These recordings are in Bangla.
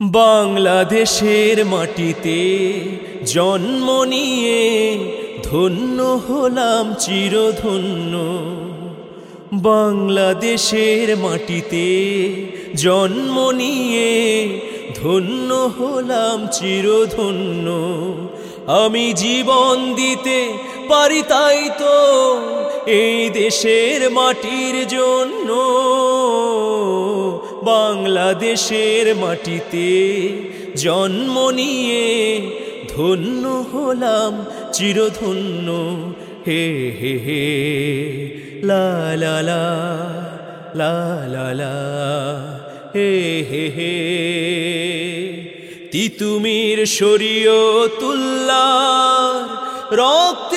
বাংলাদেশের মাটিতে জন্ম নিয়ে ধন্য হলাম চিরধন্য। বাংলাদেশের মাটিতে জন্ম নিয়ে ধন্য হলাম চিরধন্য। আমি জীবন দিতে পারি তাই তো এই দেশের মাটির জন্য। বাংলাদেশের মাটিতে জন্ম নিয়ে ধন্য হলাম চিরধন্য। হে হে হে, লা লা লা লা লা লা, হে হে হে, তিতুমির শরীয় তুল্লার রক্তে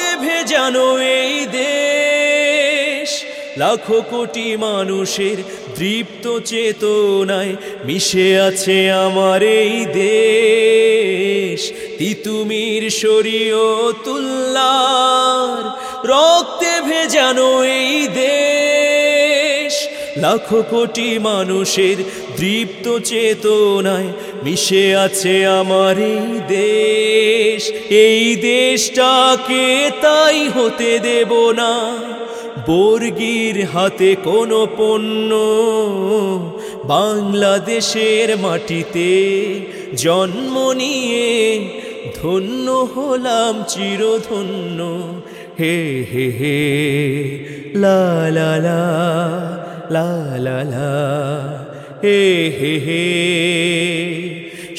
ভেজানো এই দেশ? লাখো কোটি মানুষের দৃপ্ত চেতনায় মিশে আছে আমার এই দেশ। তিতুমির শরীয় তুল্লার রক্তে ভেজানো এই দেশ। লাখো কোটি মানুষের দৃপ্ত চেতনায় মিশে আছে আমার এই দেশ। এই দেশটাকে তাই হতে দেব না। বর্গির হাতে কোনো পণ্য। বাংলাদেশের মাটিতে জন্ম নিয়ে ধন্য হলাম চিরধন্য। হে হে হে, লা লা লা লা লা হে হে হে।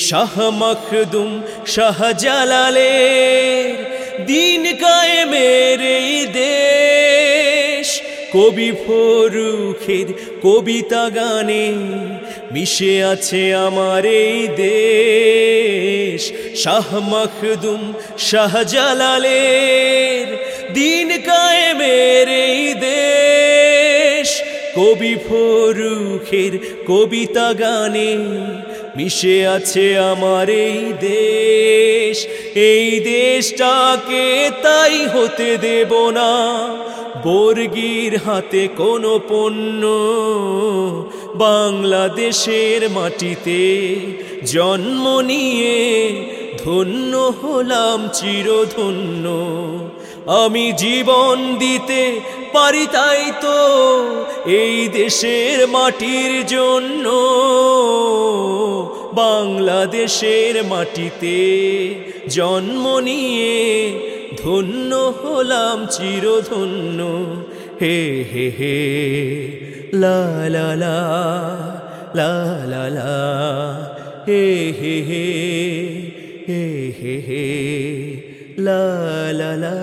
শাহ মখদুম শাহ জালালের দিন কায়েমের এই দেশ। কবি ফরুখের কবিতা গানে মিশে আছে আমার এই দেশ। শাহ মখদুম শাহ জালালের দিন কায়েমের এই দেশ। কবি ফরুখের কবিতা গানে মিশে আছে আমার এই দেশ। এই দেশটাকে তাই হতে দেব না। বর্গির হাতে কোনো পণ্য। বাংলাদেশের মাটিতে জন্ম নিয়ে ধন্য হলাম চিরধন্য। আমি জীবন দিতে পারি তাই তো এই দেশের মাটির জন্য। বাংলাদেশের মাটিতে জন্ম নিয়ে ধন্য হলাম চিরধন্য। হে হে হে, লা লা হে হে হে হে হে হে লা লা।